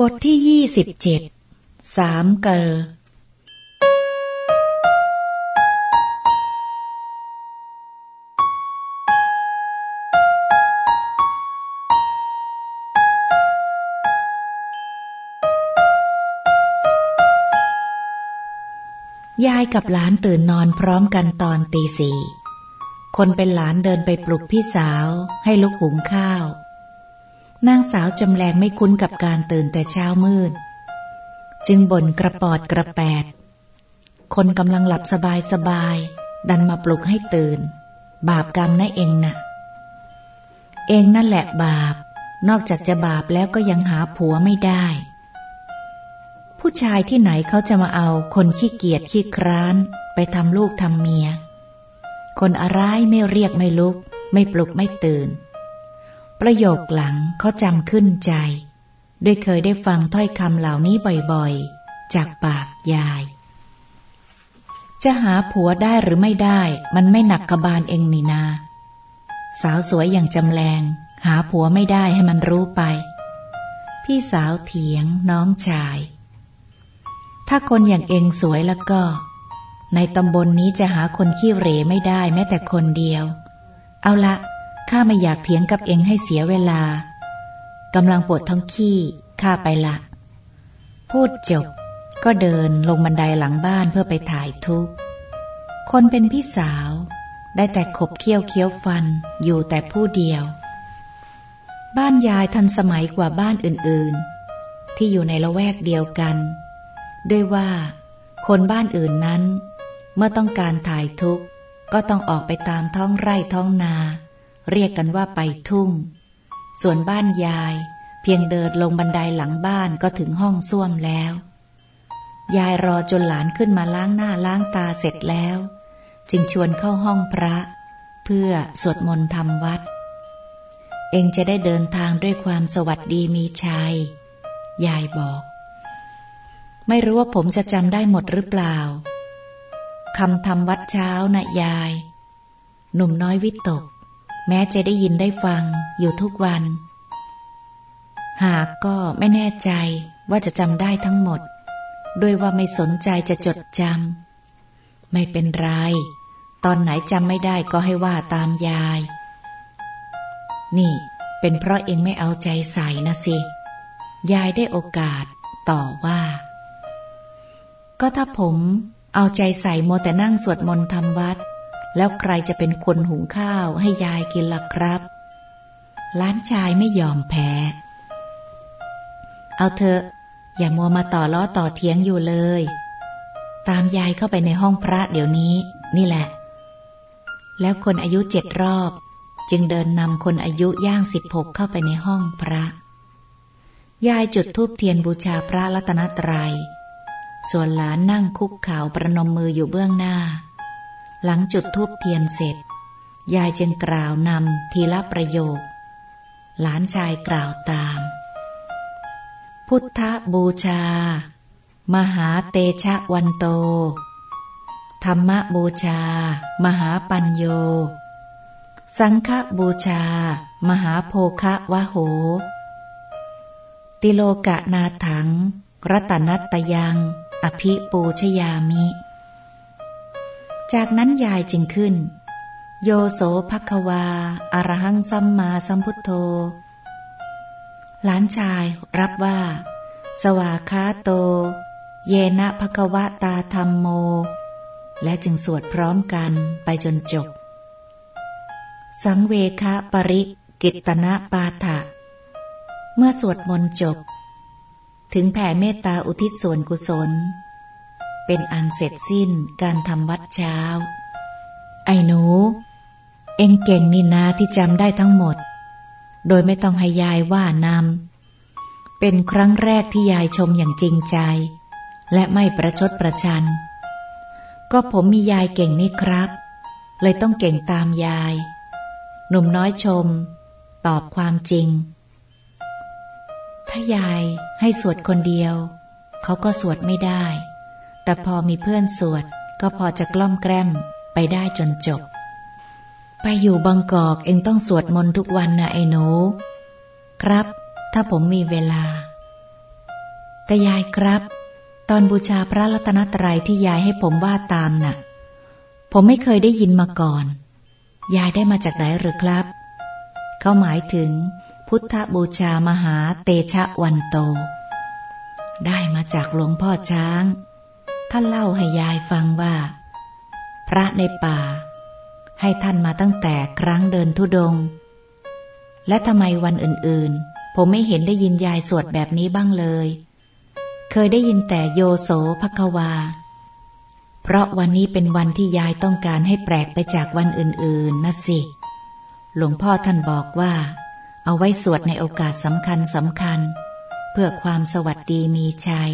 บทที่ยี่สิบเจ็ด สามเกอยายกับหลานตื่นนอนพร้อมกันตอนตีสี่ คนเป็นหลานเดินไปปลุกพี่สาวให้ลุกหุงข้าว นางสาวจำแรงไม่คุ้นกับการตื่นแต่เช้ามืด จึงบ่นกระปอดกระแปด คนกำลังหลับสบายสบาย ดันมาปลุกให้ตื่น บาปกรรมนะเองนะ่ะ เองนั่นแหละบาป นอกจากจะบาปแล้วก็ยังหาผัวไม่ได้ ผู้ชายที่ไหนเขาจะมาเอาคนขี้เกียจขี้คร้าน ไปทำลูกทำเมีย คนอะไรไม่เรียกไม่ลุก ไม่ปลุกไม่ตื่น ประโยคหลังเขาจำขึ้นใจ ด้วยเคยได้ฟังถ้อยคำเหล่านี้บ่อยๆ จากปากยาย จะหาผัวได้หรือไม่ได้ มันไม่หนักกระบาลเองนี่นา สาวสวยอย่างจำแรง หาผัวไม่ได้ให้มันรู้ไป พี่สาวเถียงน้องชาย ถ้าคนอย่างเองสวยแล้วก็ ในตำบลนนี้จะหาคนขี้เหร่ไม่ได้แม้แต่คนเดียว เอาละ ข้าไม่อยากเถียงกับเองให้เสียเวลากำลังปวดท้องขี้ข้าไปละ พูดจบ ก็เดินลงบันไดหลังบ้านเพื่อไปถ่ายทุกคนเป็นพี่สาว ได้แต่ขบเคี้ยวเคี้ยวฟันอยู่แต่ผู้เดียว บ้านยายทันสมัยกว่าบ้านอื่นๆ ที่อยู่ในละแวกเดียวกัน ด้วยว่าคนบ้านอื่นนั้น เมื่อต้องการถ่ายทุกก็ต้องออกไปตามท้องไร่ท้องนา เรียกกันว่าไปทุ่ง ส่วนบ้านยาย เพียงเดินลงบันไดหลังบ้านก็ถึงห้องส้วมแล้ว ยายรอจนหลานขึ้นมาล้างหน้าล้างตาเสร็จแล้ว จึงชวนเข้าห้องพระ เพื่อสวดมนต์ทำวัด เองจะได้เดินทางด้วยความสวัสดีมีชัย ยายบอก ไม่รู้ว่าผมจะจำได้หมดหรือเปล่าคำทำวัดเช้านะยาย หนุ่มน้อยวิตก แม้จะได้ยินได้ฟังอยู่ทุกวัน หากก็ไม่แน่ใจว่าจะจำได้ทั้งหมด ด้วยว่าไม่สนใจจะจดจำไม่เป็นไร ตอนไหนจำไม่ได้ก็ให้ว่าตามยาย นี่เป็นเพราะเองไม่เอาใจใส่นะสิ ยายได้โอกาสต่อว่า ก็ถ้าผมเอาใจใส่โมแต่นั่งสวดมนต์ทำวัด แล้วใครจะเป็นคนหุงข้าวให้ยายกินล่ะครับ ล้านชายไม่ยอมแพ้ เอาเถอะอย่ามัวมาต่อล้อต่อเทียงอยู่เลย ตามยายเข้าไปในห้องพระเดี๋ยวนี้ นี่แหละ แล้วคนอายุเจ็ดรอบ จึงเดินนำคนอายุย่างสิบหกเข้าไปในห้องพระ ยายจุดธูปเทียนบูชาพระรัตนตรยัย ส่วนหลานนั่งคุกเข่าประนมมืออยู่เบื้องหน้า หลังจุดทูบเทียนเสร็จ ยายจึงกล่าวนำทีละประโยค หลานชายกล่าวตาม พุทธบูชา มหาเตชะวันโต ธรรมบูชา มหาปัญโย สังฆบูชา มหาโภคะวะโห ติโลกะนาถัง รัตนัตยัง อภิปูชยามิ จากนั้นยายจึงขึ้น โยโสภควาอารหังสัมมาสัมพุทโธ หลานชายรับว่า สวาคาโต เยนะภควะตาธรรมโม และจึงสวดพร้อมกันไปจนจบ สังเวคะปริกิตนะปาถะ เมื่อสวดมนต์จบ ถึงแผ่เมตตาอุทิศส่วนกุศล เป็นอันเสร็จสิ้นการทำวัดเช้า ไอ้หนู เอ็งเก่งนี่นาที่จำได้ทั้งหมด โดยไม่ต้องให้ยายว่านำเป็นครั้งแรกที่ยายชมอย่างจริงใจ และไม่ประชดประชัน ก็ผมมียายเก่งนี่ครับ เลยต้องเก่งตามยาย หนุ่มน้อยชม ตอบความจริง ถ้ายายให้สวดคนเดียว เขาก็สวดไม่ได้ แต่พอมีเพื่อนสวด ก็พอจะกล้อมแกล้มไปได้จนจบ ไปอยู่บางกอกเองต้องสวดมนต์ทุกวันนะไอ้หนู ครับ ถ้าผมมีเวลา แต่ยายครับ ตอนบูชาพระรัตนตรัยที่ยายให้ผมว่าตามนะ่ะ ผมไม่เคยได้ยินมาก่อน ยายได้มาจากไหนหรือครับ เขาหมายถึง พุทธบูชามหาเตชะวันโต ได้มาจากหลวงพ่อช้าง ท่านเล่าให้ยายฟังว่า พระในป่า ให้ท่านมาตั้งแต่ครั้งเดินทุดง และทำไมวันอื่นๆ ผมไม่เห็นได้ยินยายสวดแบบนี้บ้างเลย เคยได้ยินแต่โยโสภควา เพราะวันนี้เป็นวันที่ยายต้องการให้แปลกไปจากวันอื่นๆนะสิ หลวงพ่อท่านบอกว่า เอาไว้สวดในโอกาสสำคัญสำคัญ เพื่อความสวัสดีมีชัย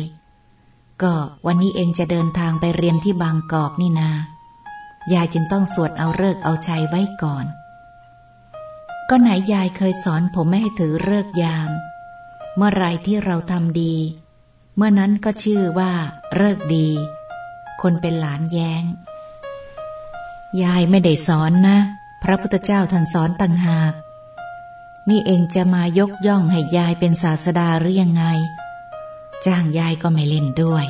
ก็วันนี้เองจะเดินทางไปเรียนที่บางกอกนี่นา ยายจึงต้องสวดเอาเลิกเอาชัยไว้ก่อน ก็ไหนยายเคยสอนผมไม่ให้ถือเลิกยาม เมื่อไรที่เราทำดี เมื่อนั้นก็ชื่อว่าเลิกดี คนเป็นหลานแยง้ง ยายไม่ได้สอนนะ พระพุทธเจ้าท่านสอนต่างหาก นี่เองจะมายกย่องให้ยายเป็นศาสดาหรือยังไง จ้างยายก็ไม่เล่นด้วย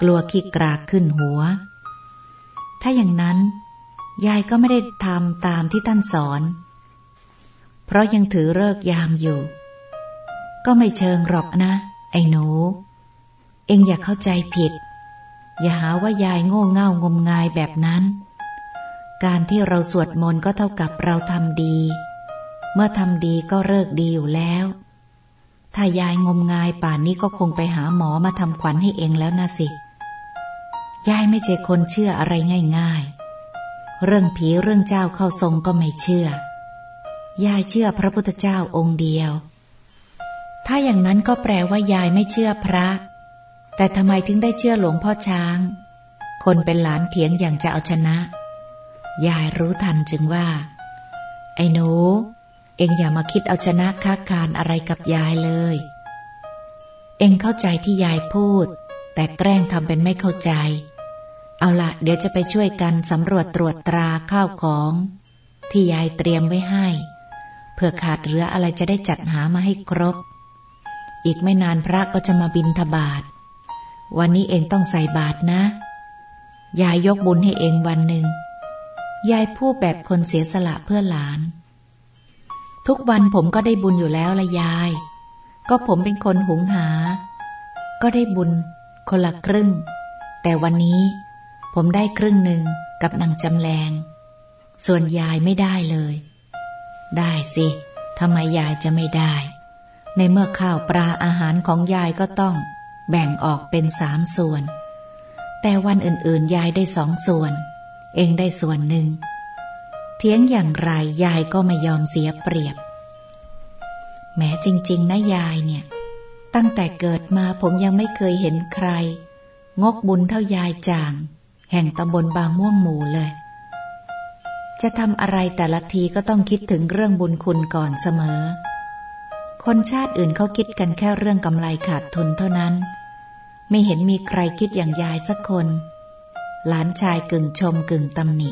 กลัวขี้กรากขึ้นหัว ถ้าอย่างนั้น ยายก็ไม่ได้ทำตามที่ท่านสอน เพราะยังถือเลิกยามอยู่ ก็ไม่เชิงหรอกนะ ไอ้หนู เองอย่าเข้าใจผิด อย่าหาว่ายายโง่เง่างมงายแบบนั้น การที่เราสวดมนต์ก็เท่ากับเราทำดี เมื่อทำดีก็เลิกดีอยู่แล้ว ถ้ายายงมงายป่านนี้ก็คงไปหาหมอมาทำขวัญให้เองแล้วนะสิ ยายไม่ใช่คนเชื่ออะไรง่ายๆ เรื่องผีเรื่องเจ้าเข้าทรงก็ไม่เชื่อ ยายเชื่อพระพุทธเจ้าองค์เดียว ถ้าอย่างนั้นก็แปลว่ายายไม่เชื่อพระ แต่ทำไมถึงได้เชื่อหลวงพ่อช้าง คนเป็นหลานเถียงอย่างจะเอาชนะ ยายรู้ทันจึงว่า ไอ้หนู เองอย่ามาคิดเอาชนะค้าคารอะไรกับยายเลย เองเข้าใจที่ยายพูด แต่แกล้งทำเป็นไม่เข้าใจ เอาละเดี๋ยวจะไปช่วยกันสำรวจตรวจตราข้าวของ ที่ยายเตรียมไว้ให้ เพื่อขาดเหลืออะไรจะได้จัดหามาให้ครบ อีกไม่นานพระก็จะมาบินทบาท วันนี้เองต้องใส่บาตรนะ ยายยกบุญให้เองวันหนึ่งยายพูดแบบคนเสียสละเพื่อหลาน ทุกวันผมก็ได้บุญอยู่แล้วละยาย ก็ผมเป็นคนหุงหา ก็ได้บุญคนละครึ่ง แต่วันนี้ผมได้ครึ่งหนึ่งกับนางจำแรง ส่วนยายไม่ได้เลย ได้สิทำไมยายจะไม่ได้ ในเมื่อข้าวปลาอาหารของยายก็ต้องแบ่งออกเป็นสามส่วน แต่วันอื่นๆ ยายได้สองส่วน เองได้ส่วนหนึ่ง เทียงอย่างไรยายก็ไม่ยอมเสียเปรียบ แม้จริง ๆ นะยายเนี่ย ตั้งแต่เกิดมาผมยังไม่เคยเห็นใคร งกบุญเท่ายายจาง แห่งตำบลบางม่วงหมู่เลย จะทำอะไรแต่ละทีก็ต้องคิดถึงเรื่องบุญคุณก่อนเสมอ คนชาติอื่นเขาคิดกันแค่เรื่องกำไรขาดทุนเท่านั้น ไม่เห็นมีใครคิดอย่างยายสักคน หลานชายกึ่งชมกึ่งตำหนิ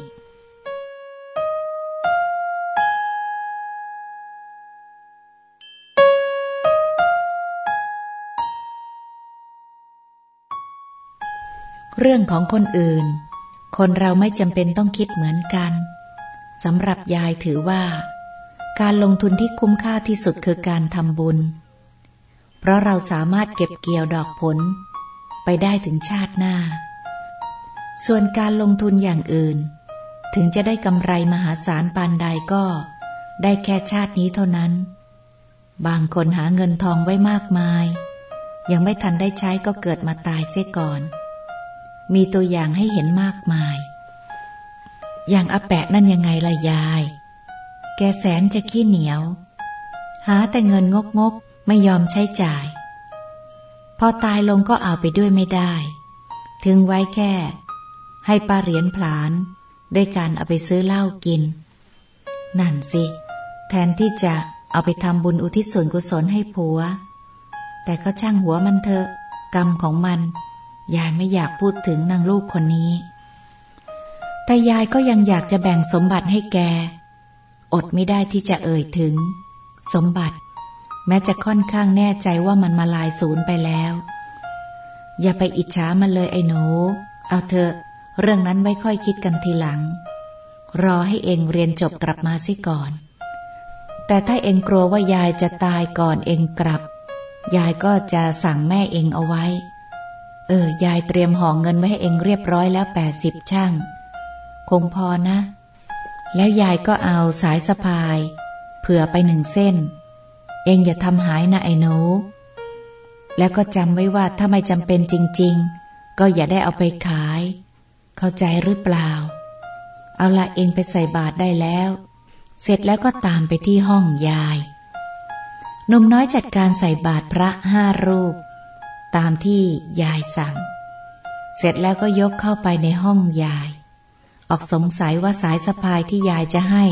เรื่องของคนอื่น คนเราไม่จำเป็นต้องคิดเหมือนกันสำหรับยายถือว่า การลงทุนที่คุ้มค่าที่สุดคือการทำบุญ เพราะเราสามารถเก็บเกี่ยวดอกผล ไปได้ถึงชาติหน้า ส่วนการลงทุนอย่างอื่น ถึงจะได้กำไรมหาศาลปานใดก็ ได้แค่ชาตินี้เท่านั้น บางคนหาเงินทองไว้มากมาย ยังไม่ทันได้ใช้ก็เกิดมาตายเสียก่อน มีตัวอย่างให้เห็นมากมาย อย่างอาแปะนั่นยังไงล่ะยาย แกแสนจะขี้เหนียว หาแต่เงินงกงกไม่ยอมใช้จ่าย พอตายลงก็เอาไปด้วยไม่ได้ ถึงไว้แค่ ให้ปลาเหรียญผลานด้วยการเอาไปซื้อเหล้ากิน นั่นสิ แทนที่จะเอาไปทำบุญอุทิศส่วนกุศลให้ผัว แต่ก็ช่างหัวมันเถอะ กรรมของมัน ยายไม่อยากพูดถึงนางลูกคนนี้ แต่ยายก็ยังอยากจะแบ่งสมบัติให้แก อดไม่ได้ที่จะเอ่ยถึง สมบัติ แม้จะค่อนข้างแน่ใจว่ามันมาลายศูนย์ไปแล้ว อย่าไปอิจฉามันเลยไอ้หนู เอาเถอะ เรื่องนั้นไว้ค่อยคิดกันทีหลัง รอให้เองเรียนจบกลับมาสิก่อน แต่ถ้าเองกลัวว่ายายจะตายก่อนเองกลับ ยายก็จะสั่งแม่เองเอาไว้ เออยายเตรียมห่อเงินไว้ให้เองเรียบร้อยแล้วแปดสิบช่าง คงพอนะ แล้วยายก็เอาสายสะพาย เผื่อไปหนึ่งเส้น เองอย่าทำหายนะไอ้หนูแล้วก็จำไว้ว่าถ้าไม่จำเป็นจริง ๆ ก็อย่าได้เอาไปขาย เข้าใจหรือเปล่า เอาละเองไปใส่บาตรได้แล้ว เสร็จแล้วก็ตามไปที่ห้องยายหนุ่มน้อยจัดการใส่บาตรพระห้ารูป ตามที่ยายสั่ง เสร็จแล้วก็ยกเข้าไปในห้องยาย ออกสงสัยว่าสายสะพายที่ยายจะให้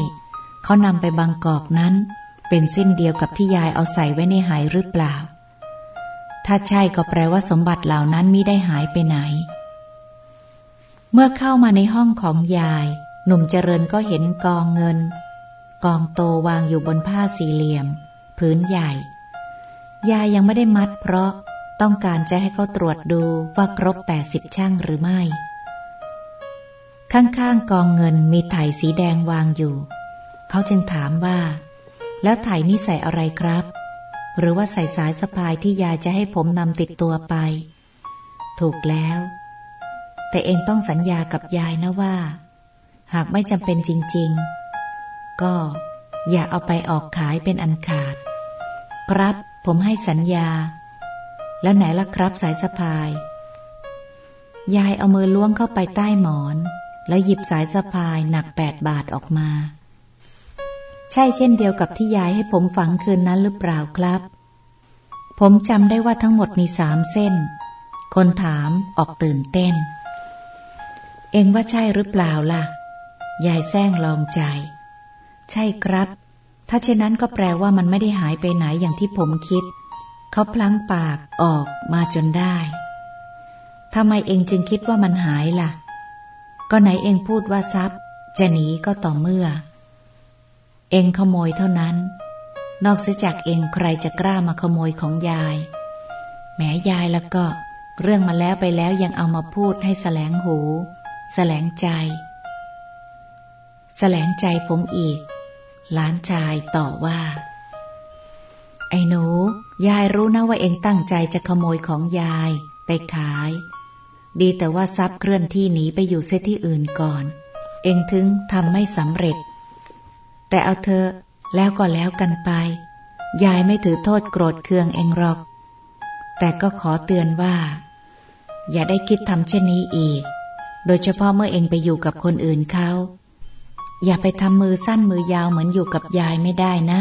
เขานำไปบางกอกนั้น เป็นเส้นเดียวกับที่ยายเอาใส่ไว้ในหายหรือเปล่า ถ้าใช่ก็แปลว่าสมบัติเหล่านั้นมิได้หายไปไหน เมื่อเข้ามาในห้องของยาย หนุ่มเจริญก็เห็นกองเงิน กองโตวางอยู่บนผ้าสี่เหลี่ยมพื้นใหญ่ยายยังไม่ได้มัดเพราะ ต้องการจะให้เขาตรวจดูว่าครบแปดสิบช่างหรือไม่ ข้างๆกองเงินมีไถ่สีแดงวางอยู่ เขาจึงถามว่า แล้วไถ่นี่ใส่อะไรครับ หรือว่าใส่สายสะพายที่ยายจะให้ผมนำติดตัวไป ถูกแล้ว แต่เองต้องสัญญากับยายนะว่า หากไม่จำเป็นจริง ๆ ก็อย่าเอาไปออกขายเป็นอันขาด ครับผมให้สัญญา แล้วไหนล่ะครับสายสะพาย ยายเอามือล้วงเข้าไปใต้หมอน แล้วหยิบสายสะพายหนักแปดบาทออกมา ใช่เช่นเดียวกับที่ยายให้ผมฝังคืนนั้นหรือเปล่าครับ ผมจำได้ว่าทั้งหมดมีสามเส้น คนถามออกตื่นเต้น เองว่าใช่หรือเปล่าล่ะ ยายแซงลองใจ ใช่ครับ ถ้าเช่นนั้นก็แปลว่ามันไม่ได้หายไปไหนอย่างที่ผมคิด เขาพลั้งปากออกมาจนได้ทำไมเองจึงคิดว่ามันหายล่ะ ก็ไหนเองพูดว่าทรัพย์ จะหนีก็ต่อเมื่อ เองขโมยเท่านั้น นอกเสียจากเองใครจะกล้ามาขโมยของยาย แม้ยายแล้วก็ เรื่องมาแล้วไปแล้วยังเอามาพูดให้แสลงหูแสลงใจแสลงใจผมอีกล้านชายต่อว่า ไอ้หนู ยายรู้นะว่าเองตั้งใจจะขโมยของยายไปขาย ดีแต่ว่าทรัพย์เคลื่อนที่หนีไปอยู่เสียที่อื่นก่อน เองถึงทำไม่สำเร็จ แต่เอาเธอแล้วก็แล้วกันไป ยายไม่ถือโทษโกรธเคืองเองหรอก แต่ก็ขอเตือนว่า อย่าได้คิดทำเช่นนี้อีก โดยเฉพาะเมื่อเองไปอยู่กับคนอื่นเขา อย่าไปทำมือสั้นมือยาวเหมือนอยู่กับยายไม่ได้นะ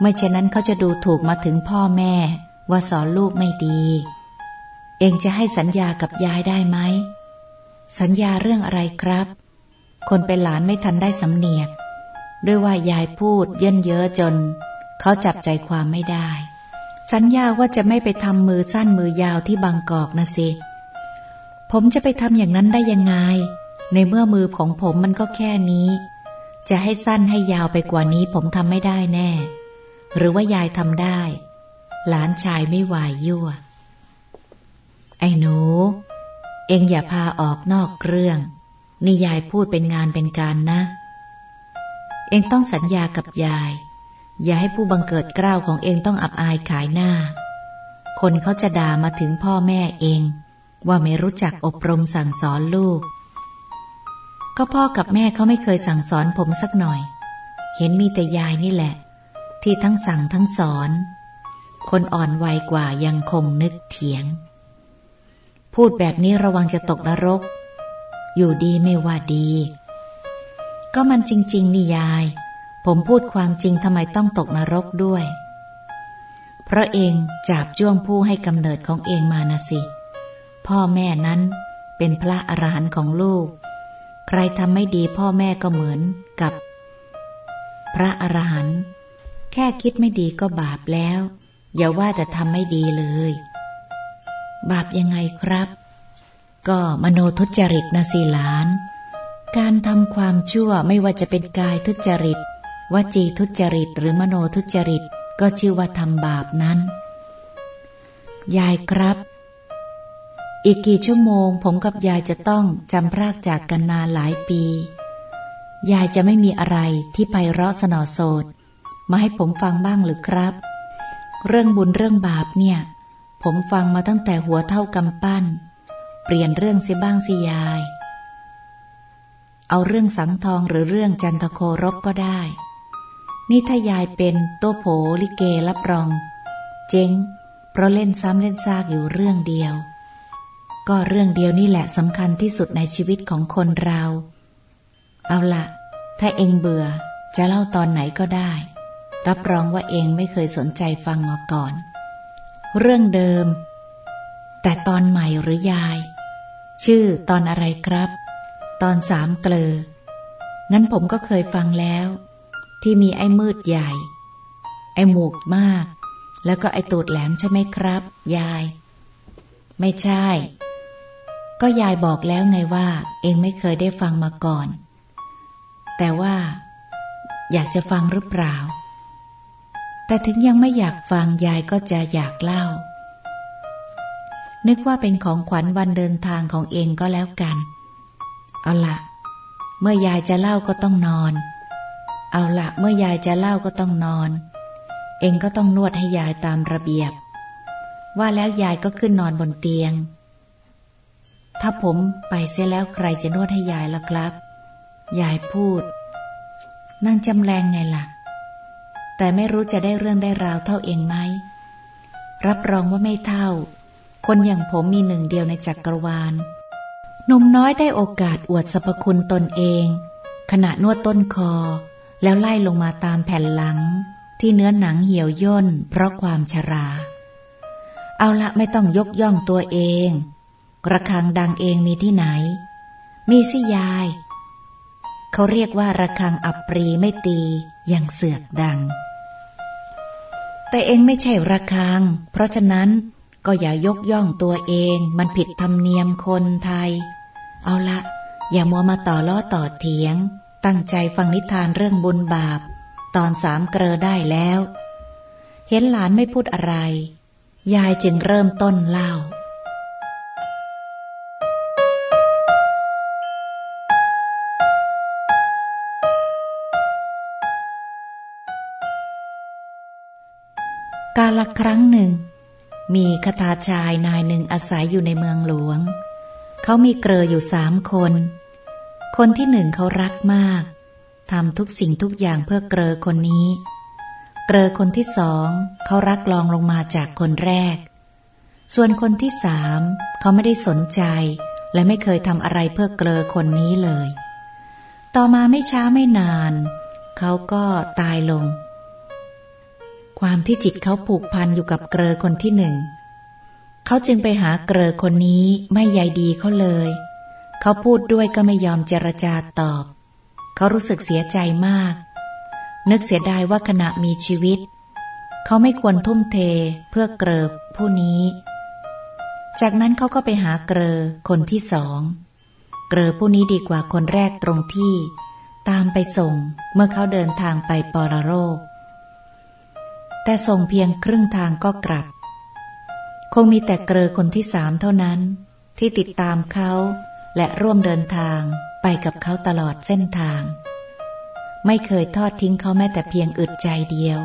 ไม่เช่นนั้นเขาจะดูถูกมาถึงพ่อแม่ ว่าสอนลูกไม่ดี เองจะให้สัญญากับยายได้ไหม สัญญาเรื่องอะไรครับ คนเป็นหลานไม่ทันได้สำเนียก ด้วยว่ายายพูดเยินเยอะจน เขาจับใจความไม่ได้ สัญญาว่าจะไม่ไปทำมือสั้นมือยาวที่บางกอกนะสิ ผมจะไปทำอย่างนั้นได้ยังไง ในเมื่อมือของผมมันก็แค่นี้ จะให้สั้นให้ยาวไปกว่านี้ผมทำไม่ได้แน่ หรือว่ายายทำได้ หลานชายไม่วายยั่ว ไอ้หนู เอ็งอย่าพาออกนอกเรื่อง นี่ยายพูดเป็นงานเป็นการนะ เองต้องสัญญากับยาย อย่าให้ผู้บังเกิดกล้าวของเองต้องอับอายขายหน้า คนเขาจะด่ามาถึงพ่อแม่เอง ว่าไม่รู้จักอบรมสั่งสอนลูก ก็พ่อกับแม่เขาไม่เคยสั่งสอนผมสักหน่อย เห็นมีแต่ยายนี่แหละ ที่ทั้งสั่งทั้งสอน คนอ่อนวัยกว่ายังคงนึกเถียง พูดแบบนี้ระวังจะตกนรก อยู่ดีไม่ว่าดี ก็มันจริง ๆ นี่ยาย ผมพูดความจริงทำไมต้องตกนรกด้วย เพราะเองจับจ้วงผู้ให้กำเนิดของเองมานะสิ พ่อแม่นั้นเป็นพระอรหันต์ของลูก ใครทำไม่ดีพ่อแม่ก็เหมือนกับ พระอรหันต์ แค่คิดไม่ดีก็บาปแล้ว อย่าว่าแต่ทำไม่ดีเลย บาปยังไงครับ ก็มโนทุจริตนะสิหลาน การทำความชั่วไม่ว่าจะเป็นกายทุจริต วจีทุจริตหรือมโนทุจริตก็ชื่อว่าทำบาปนั้น ยายครับ อีกกี่ชั่วโมง ผมกับยายจะต้องจำพรากจากกันนานหลายปี ยายจะไม่มีอะไรที่ไพเราะสนอโสด มาให้ผมฟังบ้างหรือครับ เรื่องบุญเรื่องบาปเนี่ย ผมฟังมาตั้งแต่หัวเท่ากำปั้น เปลี่ยนเรื่องเสียบ้างสิยาย เอาเรื่องสังทองหรือเรื่องจันทโครบก็ได้ นี่ถ้ายายเป็นตัวโผลิเกรับรอง เจ๊ง เพราะเล่นซ้ำเล่นซากอยู่เรื่องเดียว ก็เรื่องเดียวนี่แหละสำคัญที่สุดในชีวิตของคนเรา เอาละถ้าเองเบื่อจะเล่าตอนไหนก็ได้ รับรองว่าเองไม่เคยสนใจฟังมาก่อน เรื่องเดิม แต่ตอนใหม่หรือยาย ชื่อตอนอะไรครับ ตอนสามเกลองั้นผมก็เคยฟังแล้ว ที่มีไอ้มืดใหญ่ ไอ้หมูกมาก แล้วก็ไอ้ตูดแหลมใช่ไหมครับ ยาย ไม่ใช่ ก็ยายบอกแล้วไงว่า เองไม่เคยได้ฟังมาก่อน แต่ว่า อยากจะฟังหรือเปล่า แต่ถึงยังไม่อยากฟังยายก็จะอยากเล่า นึกว่าเป็นของขวัญวันเดินทางของเองก็แล้วกัน เอาละเมื่อยายจะเล่าก็ต้องนอน เอาละเมื่อยายจะเล่าก็ต้องนอน เองก็ต้องนวดให้ยายตามระเบียบ ว่าแล้วยายก็ขึ้นนอนบนเตียง ถ้าผมไปเสียแล้วใครจะนวดให้ยายล่ะครับ ยายพูดนั่งจำแรงไงล่ะ แต่ไม่รู้จะได้เรื่องได้ราวเท่าเองไหม รับรองว่าไม่เท่า คนอย่างผมมีหนึ่งเดียวในจักรวาลนมน้อยได้โอกาสอวดสรรพคุณตนเอง ขณะนวดต้นคอ แล้วไล่ลงมาตามแผ่นหลัง ที่เนื้อหนังเหี่ยวย่น เพราะความชรา เอาละไม่ต้องยกย่องตัวเองระฆังดังเองมีที่ไหน มีสิยาย เขาเรียกว่าระฆังอับปรีไม่ตียังเสือกดัง แต่เองไม่ใช่ระคัง เพราะฉะนั้นก็อย่ายกย่องตัวเอง มันผิดธรรมเนียมคนไทย เอาละ อย่ามัวมาต่อล้อต่อเถียง ตั้งใจฟังนิทานเรื่องบุญบาป ตอนสามเกลอได้แล้ว เห็นหลานไม่พูดอะไร ยายจึงเริ่มต้นเล่า กาลครั้งหนึ่ง มีคทาชายนายหนึ่งอาศัยอยู่ในเมืองหลวง เขามีเกลออยู่สามคน คนที่หนึ่งเขารักมากทำทุกสิ่งทุกอย่างเพื่อเกลอคนนี้ เกลอคนที่สองเขารักลองลงมาจากคนแรก ส่วนคนที่สามเขาไม่ได้สนใจ และไม่เคยทำอะไรเพื่อเกลอคนนี้เลย ต่อมาไม่ช้าไม่นาน เขาก็ตายลง ความที่จิตเขาผูกพันอยู่กับเกลอคนที่หนึ่ง เขาจึงไปหาเกลอคนนี้ไม่ใยดีเขาเลย เขาพูดด้วยก็ไม่ยอมเจรจาตอบ เขารู้สึกเสียใจมาก นึกเสียดายว่าขณะมีชีวิต เขาไม่ควรทุ่มเทเพื่อเกลอผู้นี้ จากนั้นเขาก็ไปหาเกลอคนที่สอง เกลอผู้นี้ดีกว่าคนแรกตรงที่ ตามไปส่งเมื่อเขาเดินทางไปปรโรค แต่ส่งเพียงครึ่งทางก็กลับ คงมีแต่เกลอคนที่สามเท่านั้น ที่ติดตามเขาและร่วมเดินทางไปกับเขาตลอดเส้นทาง ไม่เคยทอดทิ้งเขาแม้แต่เพียงอึดใจเดียว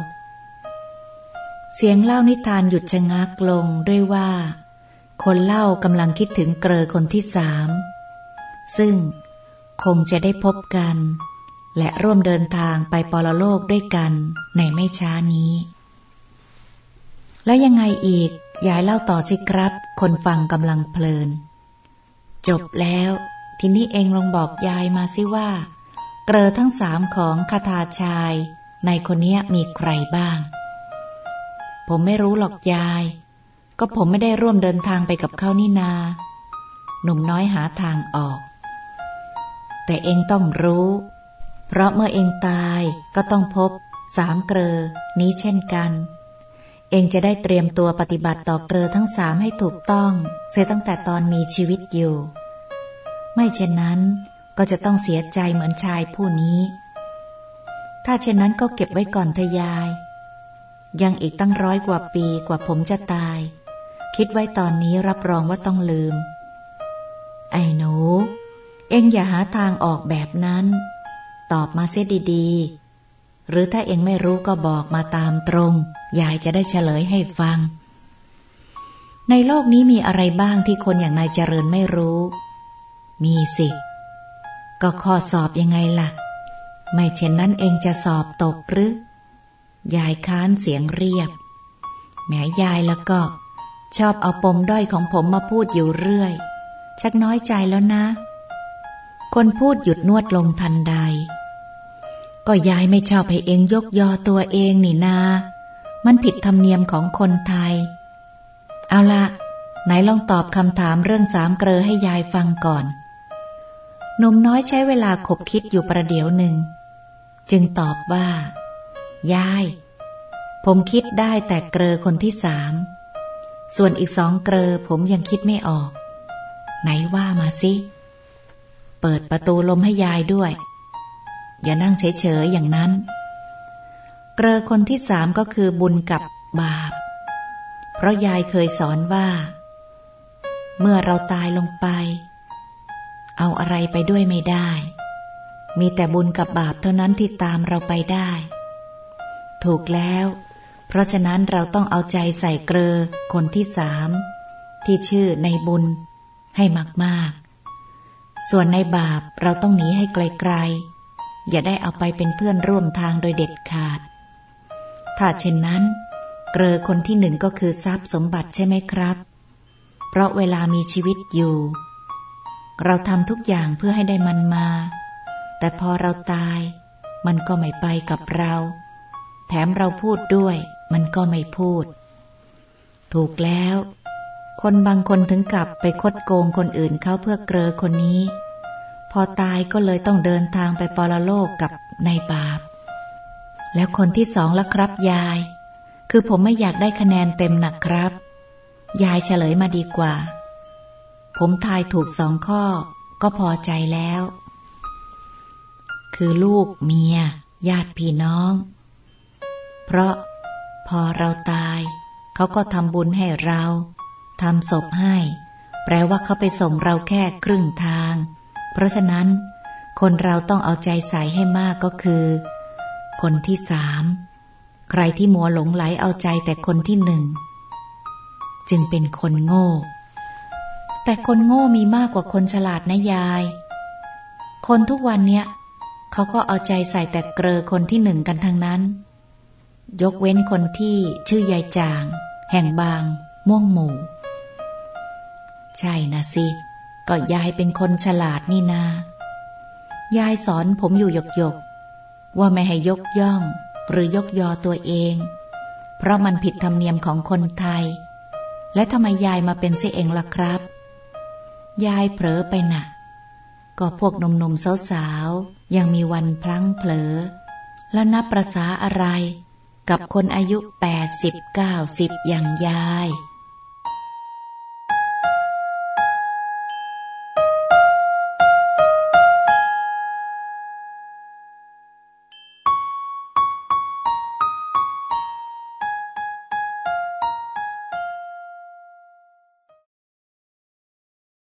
เสียงเล่านิทานหยุดชะงักลงด้วยว่า คนเล่ากำลังคิดถึงเกลอคนที่สามซึ่งคงจะได้พบกัน และร่วมเดินทางไปปรโลกด้วยกันในไม่ช้านี้ แล้วยังไงอีก ยายเล่าต่อสิครับ คนฟังกำลังเพลิน จบแล้ว ทีนี้เองลองบอกยายมาสิว่า เกลอทั้งสามของคาถาชาย ในคนนี้มีใครบ้าง ผมไม่รู้หรอกยาย ก็ผมไม่ได้ร่วมเดินทางไปกับเขานี่นา หนุ่มน้อยหาทางออก แต่เองต้องรู้ เพราะเมื่อเองตายก็ต้องพบสามเกลอนี้เช่นกัน เองจะได้เตรียมตัวปฏิบัติต่อเกลอทั้งสามให้ถูกต้อง เสียตั้งแต่ตอนมีชีวิตอยู่ ไม่เช่นนั้นก็จะต้องเสียใจเหมือนชายผู้นี้ ถ้าเช่นนั้นก็เก็บไว้ก่อนทยาย ยังอีกตั้งร้อยกว่าปีกว่าผมจะตาย คิดไว้ตอนนี้รับรองว่าต้องลืม ไอ้หนู เอ็งอย่าหาทางออกแบบนั้น ตอบมาเสียดีๆ หรือถ้าเอ็งไม่รู้ก็บอกมาตามตรง ยายจะได้เฉลยให้ฟัง ในโลกนี้มีอะไรบ้างที่คนอย่างนายเจริญไม่รู้ มีสิ ก็ข้อสอบยังไงล่ะ ไม่เช่นนั้นเองจะสอบตกหรือ ยายค้านเสียงเรียบ แม้ยายแล้วก็ ชอบเอาปมด้อยของผมมาพูดอยู่เรื่อย ชักน้อยใจแล้วนะ คนพูดหยุดนวดลงทันใด ก็ยายไม่ชอบให้เองยกยอตัวเองนี่นา มันผิดธรรมเนียมของคนไทย เอาละไหนลองตอบคำถามเรื่องสามเกลอให้ยายฟังก่อนหนุ่มน้อยใช้เวลาขบคิดอยู่ประเดี๋ยวหนึ่ง จึงตอบว่า ยาย ผมคิดได้แต่เกลอคนที่สาม ส่วนอีกสองเกลอผมยังคิดไม่ออก ไหนว่ามาสิเปิดประตูลมให้ยายด้วย อย่านั่งเฉยๆอย่างนั้น เกลอคนที่สามก็คือบุญกับบาป เพราะยายเคยสอนว่า เมื่อเราตายลงไป เอาอะไรไปด้วยไม่ได้ มีแต่บุญกับบาปเท่านั้นที่ตามเราไปได้ ถูกแล้ว เพราะฉะนั้นเราต้องเอาใจใส่เกลอคนที่สามที่ชื่อในบุญให้มากๆ ส่วนในบาปเราต้องหนีให้ไกลๆ อย่าได้เอาไปเป็นเพื่อนร่วมทางโดยเด็ดขาด ถ้าเช่นนั้น เกลอคนที่หนึ่งก็คือทรัพย์สมบัติใช่ไหมครับ เพราะเวลามีชีวิตอยู่ เราทำทุกอย่างเพื่อให้ได้มันมา แต่พอเราตาย มันก็ไม่ไปกับเรา แถมเราพูดด้วย มันก็ไม่พูด ถูกแล้ว คนบางคนถึงกับไปคดโกงคนอื่นเขาเพื่อเกลอคนนี้ พอตายก็เลยต้องเดินทางไปปรโลกกับในบาป แล้วคนที่สองละครับยาย คือผมไม่อยากได้คะแนนเต็มหนักครับ ยายเฉลยมาดีกว่า ผมทายถูกสองข้อ ก็พอใจแล้ว คือลูกเมีย ญาติพี่น้อง เพราะพอเราตาย เขาก็ทำบุญให้เราทำศพให้ แปลว่าเขาไปส่งเราแค่ครึ่งทาง เพราะฉะนั้น คนเราต้องเอาใจใส่ให้มากก็คือ คนที่สาม ใครที่มัวหลงไหลเอาใจแต่คนที่หนึ่ง จึงเป็นคนโง่ แต่คนโง่มีมากกว่าคนฉลาดนะยาย คนทุกวันเนี้ยเขาก็เอาใจใส่แต่เกลอคนที่หนึ่งกันทั้งนั้น ยกเว้นคนที่ชื่อยายจาง แห่งบาง ม่วงหมู่ ใช่นะสิ ก็ยายเป็นคนฉลาดนี่นายายสอนผมอยู่หยกหยก ว่าไม่ให้ยกย่อง หรือยกยอตัวเอง เพราะมันผิดธรรมเนียมของคนไทย และทำไมยายมาเป็นเสียเองล่ะครับ ยายเผลอไปหนะก็พวกหนุ่มๆสาวๆยังมีวันพลั้งเผลอ แล้วนับประษาอะไรกับคนอายุแปดสิบเก้าสิบอย่างยาย